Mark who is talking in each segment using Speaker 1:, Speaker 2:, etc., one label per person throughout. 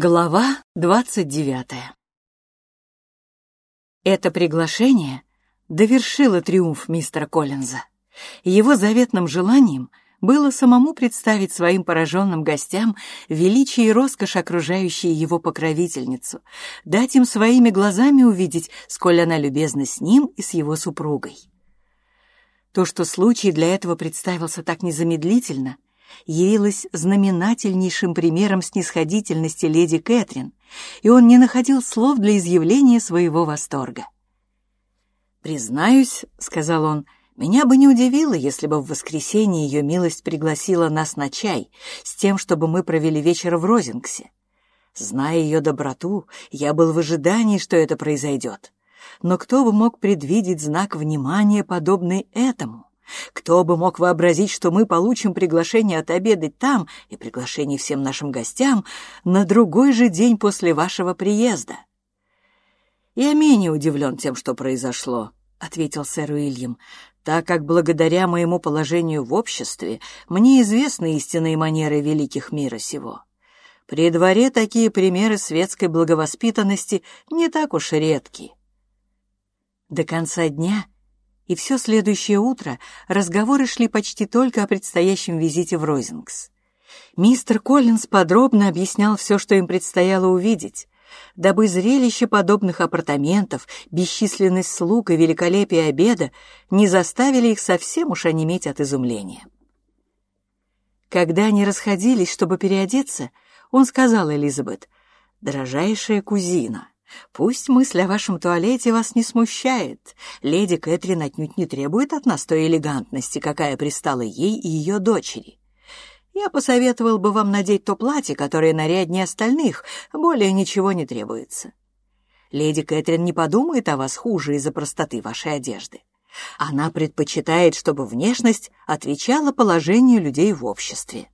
Speaker 1: Глава двадцать девятая Это приглашение довершило триумф мистера Коллинза. Его заветным желанием было самому представить своим пораженным гостям величие и роскошь, окружающие его покровительницу, дать им своими глазами увидеть, сколь она любезна с ним и с его супругой. То, что случай для этого представился так незамедлительно — явилась знаменательнейшим примером снисходительности леди Кэтрин, и он не находил слов для изъявления своего восторга. «Признаюсь», — сказал он, — «меня бы не удивило, если бы в воскресенье ее милость пригласила нас на чай с тем, чтобы мы провели вечер в Розингсе. Зная ее доброту, я был в ожидании, что это произойдет. Но кто бы мог предвидеть знак внимания, подобный этому? Кто бы мог вообразить, что мы получим приглашение отобедать там и приглашение всем нашим гостям на другой же день после вашего приезда? Я менее удивлен тем, что произошло, — ответил сэр Уильям, так как благодаря моему положению в обществе мне известны истинные манеры великих мира сего. При дворе такие примеры светской благовоспитанности не так уж редки. До конца дня — и все следующее утро разговоры шли почти только о предстоящем визите в Ройзингс. Мистер Коллинз подробно объяснял все, что им предстояло увидеть, дабы зрелище подобных апартаментов, бесчисленность слуг и великолепие обеда не заставили их совсем уж онеметь от изумления. Когда они расходились, чтобы переодеться, он сказал Элизабет, «Дорожайшая кузина, Пусть мысль о вашем туалете вас не смущает. Леди Кэтрин отнюдь не требует от нас той элегантности, какая пристала ей и ее дочери. Я посоветовал бы вам надеть то платье, которое наряднее остальных, более ничего не требуется. Леди Кэтрин не подумает о вас хуже из-за простоты вашей одежды. Она предпочитает, чтобы внешность отвечала положению людей в обществе.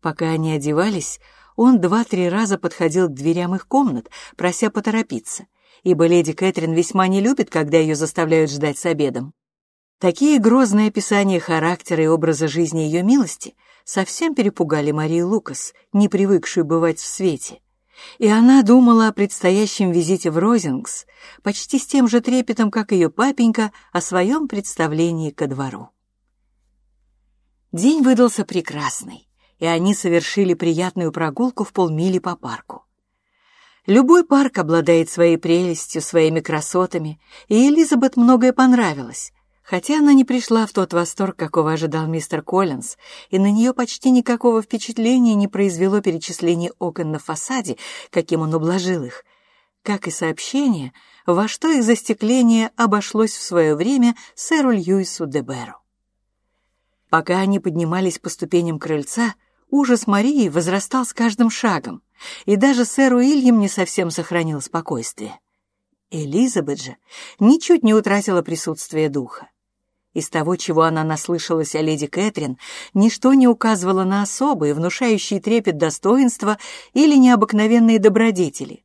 Speaker 1: Пока они одевались, он два-три раза подходил к дверям их комнат, прося поторопиться, ибо леди Кэтрин весьма не любит, когда ее заставляют ждать с обедом. Такие грозные описания характера и образа жизни ее милости совсем перепугали Марию Лукас, не привыкшую бывать в свете. И она думала о предстоящем визите в Розингс почти с тем же трепетом, как ее папенька о своем представлении ко двору. День выдался прекрасный и они совершили приятную прогулку в полмили по парку. Любой парк обладает своей прелестью, своими красотами, и Элизабет многое понравилось, хотя она не пришла в тот восторг, какого ожидал мистер Коллинз, и на нее почти никакого впечатления не произвело перечисление окон на фасаде, каким он ублажил их, как и сообщение, во что их застекление обошлось в свое время сэру Льюису де Беру. Пока они поднимались по ступеням крыльца, Ужас Марии возрастал с каждым шагом, и даже сэр Уильям не совсем сохранил спокойствие. Элизабет же ничуть не утратила присутствие духа. Из того, чего она наслышалась о леди Кэтрин, ничто не указывало на особые, внушающие трепет достоинства или необыкновенные добродетели.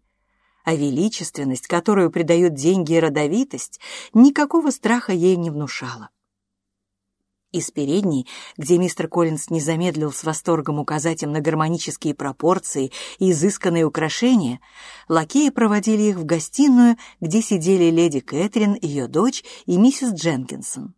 Speaker 1: А величественность, которую придают деньги и родовитость, никакого страха ей не внушала. Из передней, где мистер Коллинз не замедлил с восторгом указать им на гармонические пропорции и изысканные украшения, лакеи проводили их в гостиную, где сидели леди Кэтрин, ее дочь и миссис Дженкинсон.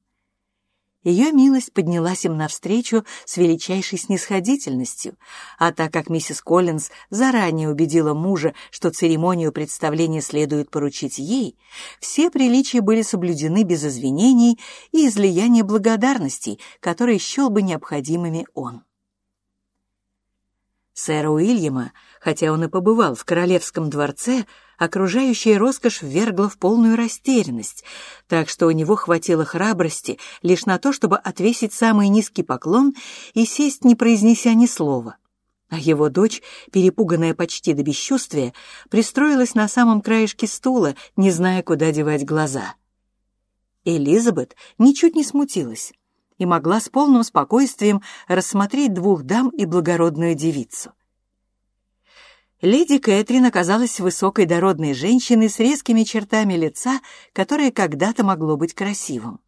Speaker 1: Ее милость поднялась им навстречу с величайшей снисходительностью, а так как миссис Коллинз заранее убедила мужа, что церемонию представления следует поручить ей, все приличия были соблюдены без извинений и излияния благодарностей, которые счел бы необходимыми он. Сэра Уильяма, хотя он и побывал в королевском дворце, окружающая роскошь ввергла в полную растерянность, так что у него хватило храбрости лишь на то, чтобы отвесить самый низкий поклон и сесть, не произнеся ни слова. А его дочь, перепуганная почти до бесчувствия, пристроилась на самом краешке стула, не зная, куда девать глаза. Элизабет ничуть не смутилась и могла с полным спокойствием рассмотреть двух дам и благородную девицу. Леди Кэтрин оказалась высокой дородной женщиной с резкими чертами лица, которое когда-то могло быть красивым.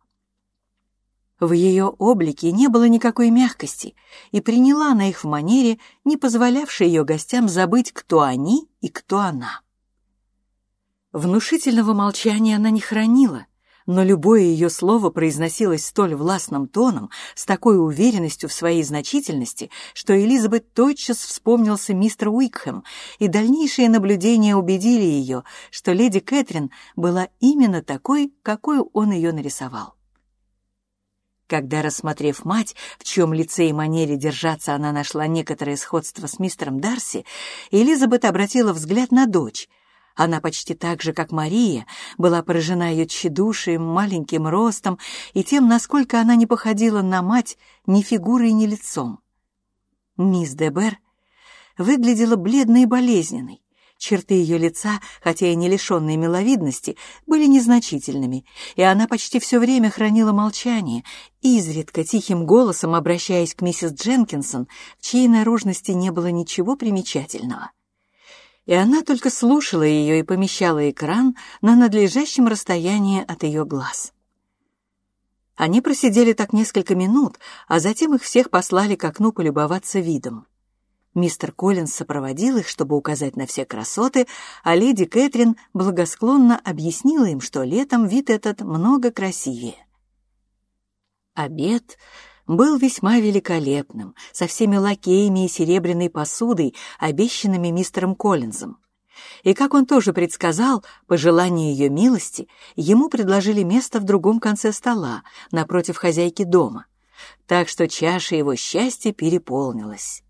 Speaker 1: В ее облике не было никакой мягкости, и приняла она их в манере, не позволявшей ее гостям забыть, кто они и кто она. Внушительного молчания она не хранила, но любое ее слово произносилось столь властным тоном, с такой уверенностью в своей значительности, что Элизабет тотчас вспомнился мистер Уикхэм, и дальнейшие наблюдения убедили ее, что леди Кэтрин была именно такой, какой он ее нарисовал. Когда, рассмотрев мать, в чем лице и манере держаться она нашла некоторое сходство с мистером Дарси, Элизабет обратила взгляд на дочь — она почти так же, как Мария, была поражена ее тщедушием, маленьким ростом и тем, насколько она не походила на мать ни фигурой, ни лицом. Мисс Дебер выглядела бледной и болезненной. Черты ее лица, хотя и не лишенные миловидности, были незначительными, и она почти все время хранила молчание, изредка тихим голосом обращаясь к миссис Дженкинсон, в чьей наружности не было ничего примечательного и она только слушала ее и помещала экран на надлежащем расстоянии от ее глаз. Они просидели так несколько минут, а затем их всех послали к окну полюбоваться видом. Мистер Коллинз сопроводил их, чтобы указать на все красоты, а леди Кэтрин благосклонно объяснила им, что летом вид этот много красивее. Обед был весьма великолепным, со всеми лакеями и серебряной посудой, обещанными мистером Коллинзом. И, как он тоже предсказал, по желанию ее милости, ему предложили место в другом конце стола, напротив хозяйки дома. Так что чаша его счастья переполнилась.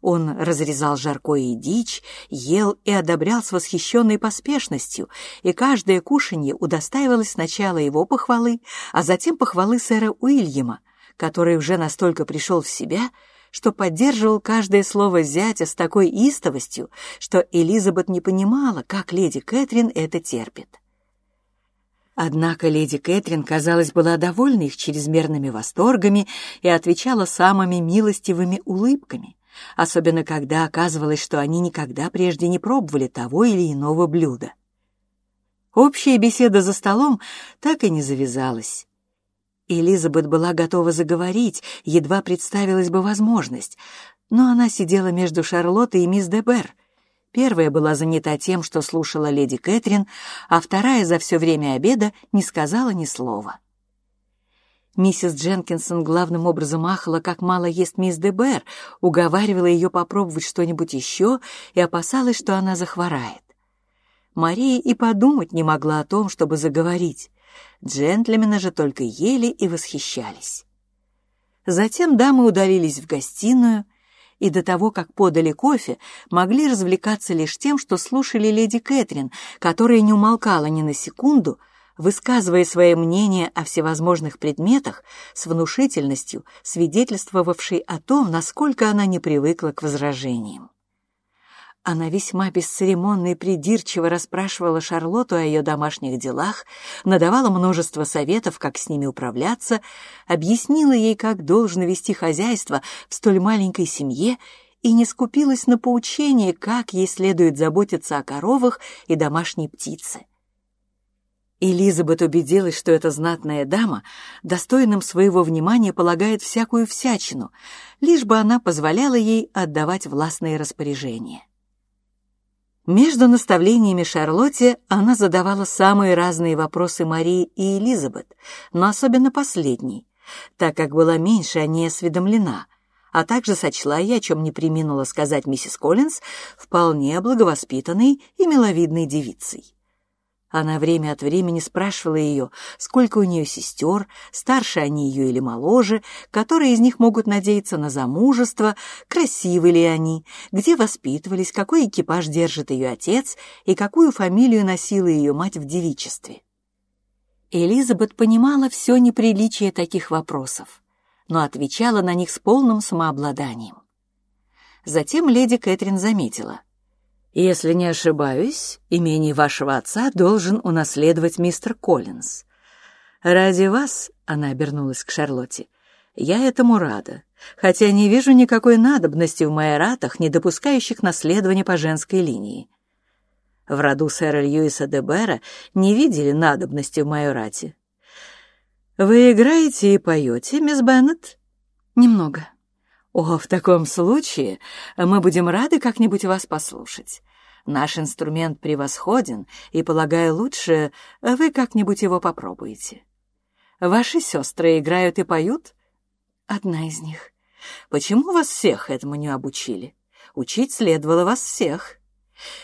Speaker 1: Он разрезал жаркое и дичь, ел и одобрял с восхищенной поспешностью, и каждое кушанье удостаивалось сначала его похвалы, а затем похвалы сэра Уильяма, который уже настолько пришел в себя, что поддерживал каждое слово зятя с такой истовостью, что Элизабет не понимала, как леди Кэтрин это терпит. Однако леди Кэтрин, казалось, была довольна их чрезмерными восторгами и отвечала самыми милостивыми улыбками, особенно когда оказывалось, что они никогда прежде не пробовали того или иного блюда. Общая беседа за столом так и не завязалась. Элизабет была готова заговорить, едва представилась бы возможность, но она сидела между Шарлоттой и мисс Дебер. Первая была занята тем, что слушала леди Кэтрин, а вторая за все время обеда не сказала ни слова. Миссис Дженкинсон главным образом ахала, как мало ест мисс Дебер, уговаривала ее попробовать что-нибудь еще и опасалась, что она захворает. Мария и подумать не могла о том, чтобы заговорить. Джентльмены же только ели и восхищались. Затем дамы удалились в гостиную, и до того, как подали кофе, могли развлекаться лишь тем, что слушали леди Кэтрин, которая не умолкала ни на секунду, высказывая свое мнение о всевозможных предметах с внушительностью, свидетельствовавшей о том, насколько она не привыкла к возражениям. Она весьма бесцеремонно и придирчиво расспрашивала Шарлотту о ее домашних делах, надавала множество советов, как с ними управляться, объяснила ей, как должно вести хозяйство в столь маленькой семье и не скупилась на поучение, как ей следует заботиться о коровах и домашней птице. Элизабет убедилась, что эта знатная дама достойным своего внимания полагает всякую всячину, лишь бы она позволяла ей отдавать властные распоряжения. Между наставлениями Шарлотте она задавала самые разные вопросы Марии и Элизабет, но особенно последней, так как была меньше о ней осведомлена, а также сочла я, о чем не приминула сказать миссис Коллинз, вполне благовоспитанной и миловидной девицей. Она время от времени спрашивала ее, сколько у нее сестер, старше они ее или моложе, которые из них могут надеяться на замужество, красивы ли они, где воспитывались, какой экипаж держит ее отец и какую фамилию носила ее мать в девичестве. Элизабет понимала все неприличие таких вопросов, но отвечала на них с полным самообладанием. Затем леди Кэтрин заметила — если не ошибаюсь, имение вашего отца должен унаследовать мистер Коллинз. Ради вас, — она обернулась к Шарлотте, — я этому рада, хотя не вижу никакой надобности в майоратах, не допускающих наследования по женской линии. В роду сэра Льюиса де Бера не видели надобности в майорате. «Вы играете и поете, мисс Беннет?»
Speaker 2: «Немного».
Speaker 1: «О, в таком случае мы будем рады как-нибудь вас послушать. Наш инструмент превосходен, и, полагаю, лучше вы как-нибудь его попробуете. Ваши сестры играют и поют?»
Speaker 2: «Одна из них».
Speaker 1: «Почему вас всех этому не обучили? Учить следовало вас всех.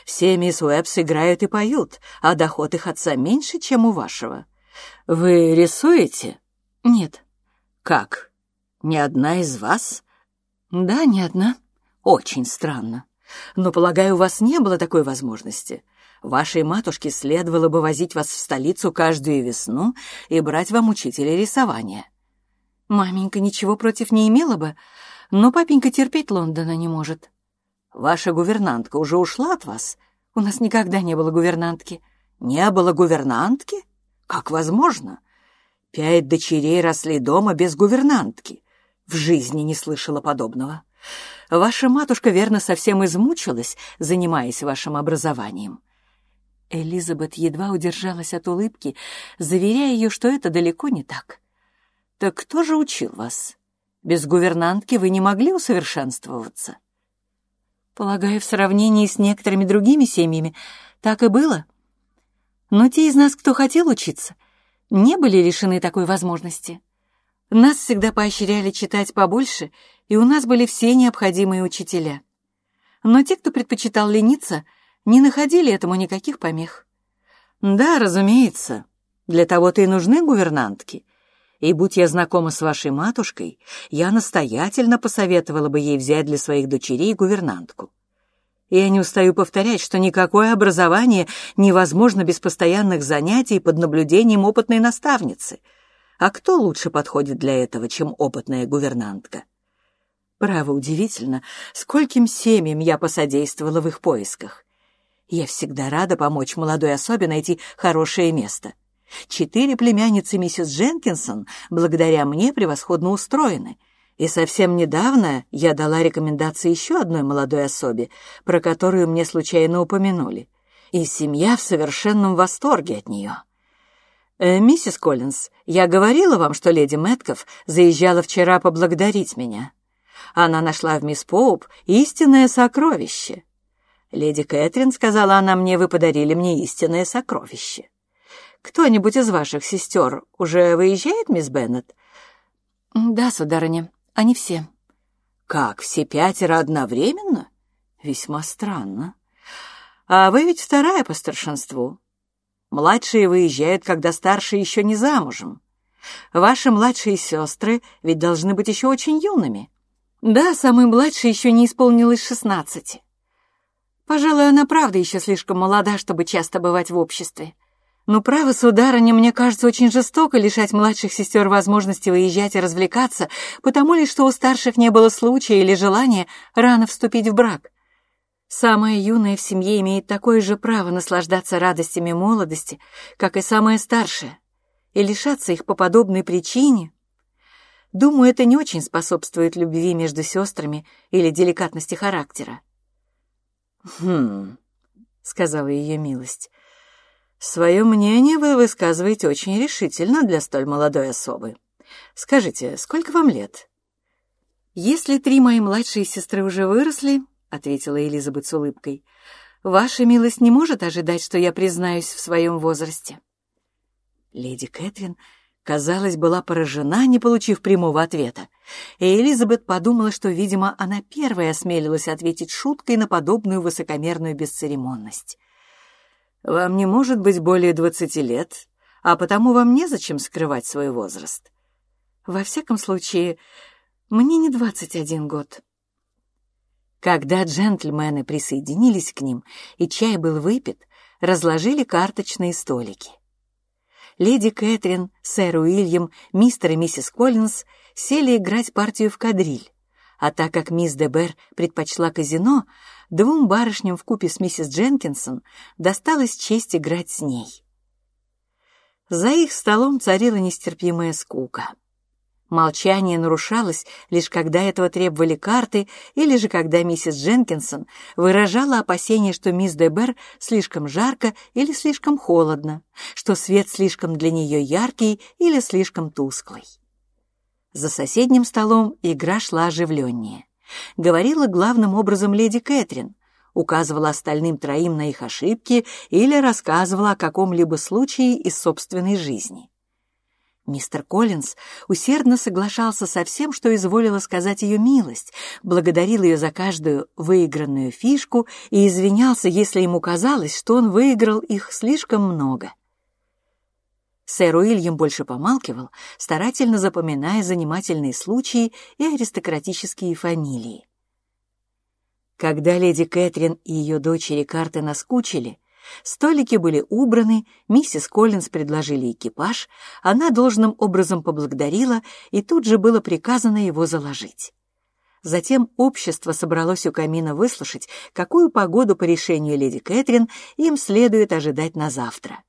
Speaker 1: Все мисс Уэбс играют и поют, а доход их отца меньше, чем у вашего. Вы рисуете?»
Speaker 2: «Нет».
Speaker 1: «Как? Ни одна из вас?»
Speaker 2: «Да, не одна».
Speaker 1: «Очень странно. Но, полагаю, у вас не было такой возможности. Вашей матушке следовало бы возить вас в столицу каждую весну и брать вам учителя рисования».
Speaker 2: «Маменька ничего против не имела бы, но папенька терпеть Лондона не может».
Speaker 1: «Ваша гувернантка уже ушла от вас?»
Speaker 2: «У нас никогда не было гувернантки».
Speaker 1: «Не было гувернантки? Как возможно? Пять дочерей росли дома без гувернантки. В жизни не слышала подобного. Ваша матушка, верно, совсем измучилась, занимаясь вашим образованием».
Speaker 2: Элизабет едва удержалась от улыбки, заверяя ее, что это далеко не так.
Speaker 1: «Так кто же учил вас? Без гувернантки вы не могли усовершенствоваться?»
Speaker 2: Полагаю, в сравнении с некоторыми другими семьями так и было. Но те из нас, кто хотел учиться, не были лишены такой возможности. Нас всегда поощряли читать побольше, и у нас были все необходимые учителя. Но те, кто предпочитал лениться, не находили этому никаких помех.
Speaker 1: Да, разумеется, для того-то и нужны гувернантки. И будь я знакома с вашей матушкой, я настоятельно посоветовала бы ей взять для своих дочерей гувернантку. Я не устаю повторять, что никакое образование невозможно без постоянных занятий под наблюдением опытной наставницы — а кто лучше подходит для этого, чем опытная гувернантка? Право, удивительно, скольким семьям я посодействовала в их поисках. Я всегда рада помочь молодой особе найти хорошее место. Четыре племянницы миссис Дженкинсон благодаря мне превосходно устроены, и совсем недавно я дала рекомендации еще одной молодой особе, про которую мне случайно упомянули, и семья в совершенном восторге от нее. Э, «Миссис Коллинз, я говорила вам, что леди Мэтков заезжала вчера поблагодарить меня. Она нашла в мисс Поуп истинное сокровище. Леди Кэтрин, сказала она мне, вы подарили мне истинное сокровище. Кто-нибудь из ваших сестер уже выезжает, мисс Беннет?»
Speaker 2: «Да, сударыня, они все».
Speaker 1: «Как, все пятеро одновременно? Весьма странно. А вы ведь вторая по старшинству». Младшие выезжают, когда старшие еще не замужем. Ваши младшие сестры ведь должны быть еще очень юными.
Speaker 2: Да, самой младшей еще не исполнилось шестнадцати. Пожалуй, она правда еще слишком молода, чтобы часто бывать в обществе. Но право, сударыня, мне кажется очень жестоко лишать младших сестер возможности выезжать и развлекаться, потому ли, что у старших не было случая или желания рано вступить в брак. Самая юная в семье имеет такое же право наслаждаться радостями молодости, как и самая старшая, и лишаться их по подобной причине. Думаю, это не очень способствует любви между сестрами или деликатности характера.
Speaker 1: «Хм», — сказала ее милость, — «свое мнение вы высказываете очень решительно для столь молодой особы. Скажите, сколько вам лет?»
Speaker 2: «Если три мои младшие сестры уже выросли, — ответила Элизабет с улыбкой. «Ваша милость не может ожидать, что я признаюсь в своем возрасте».
Speaker 1: Леди Кэтрин, казалось, была поражена, не получив прямого ответа, и Элизабет подумала, что, видимо, она первая осмелилась ответить шуткой на подобную высокомерную бесцеремонность. «Вам не может быть более двадцати лет, а потому вам незачем скрывать свой возраст».
Speaker 2: «Во всяком случае, мне не двадцать один год»,
Speaker 1: когда джентльмены присоединились к ним и чай был выпит, разложили карточные столики. Леди Кэтрин, сэр Уильям, мистер и миссис Коллинз сели играть партию в кадриль, а так как мисс Дебер предпочла казино, двум барышням в купе с миссис Дженкинсон досталась честь играть с ней. За их столом царила нестерпимая скука.
Speaker 2: Молчание нарушалось лишь когда этого требовали карты или же когда миссис Дженкинсон выражала опасение, что мисс Дебер слишком жарко или слишком холодно, что свет слишком для нее яркий или слишком тусклый. За соседним столом игра шла оживленнее. Говорила главным образом леди Кэтрин, указывала остальным троим на их ошибки или рассказывала о каком-либо случае из собственной жизни. Мистер Коллинз усердно соглашался со всем, что изволила сказать ее милость, благодарил ее за каждую выигранную фишку и извинялся, если ему казалось, что он выиграл их слишком много. Сэр Уильям больше помалкивал, старательно запоминая занимательные случаи и аристократические фамилии. Когда леди Кэтрин и ее дочери карты наскучили, столики были убраны, миссис Коллинз предложили экипаж, она должным образом поблагодарила, и тут же было приказано его заложить. Затем общество собралось у камина выслушать, какую погоду по решению леди Кэтрин им следует ожидать на завтра.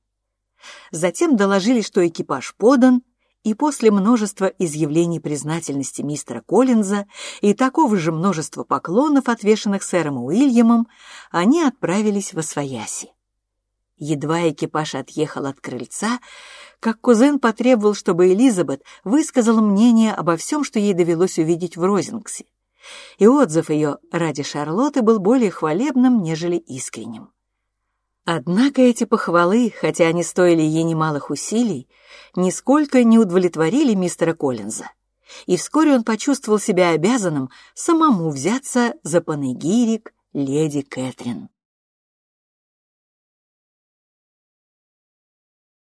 Speaker 2: Затем доложили, что экипаж подан, и после множества изъявлений признательности мистера Коллинза и такого же множества поклонов, отвешенных сэром Уильямом, они отправились в Освояси. Едва экипаж отъехал от крыльца, как кузен потребовал, чтобы Элизабет высказала мнение обо всем, что ей довелось увидеть в Розингсе. И отзыв ее ради Шарлотты был более хвалебным, нежели искренним. Однако эти похвалы, хотя они стоили ей немалых усилий, нисколько не удовлетворили мистера Коллинза, и вскоре он почувствовал себя обязанным самому взяться за панегирик леди Кэтрин.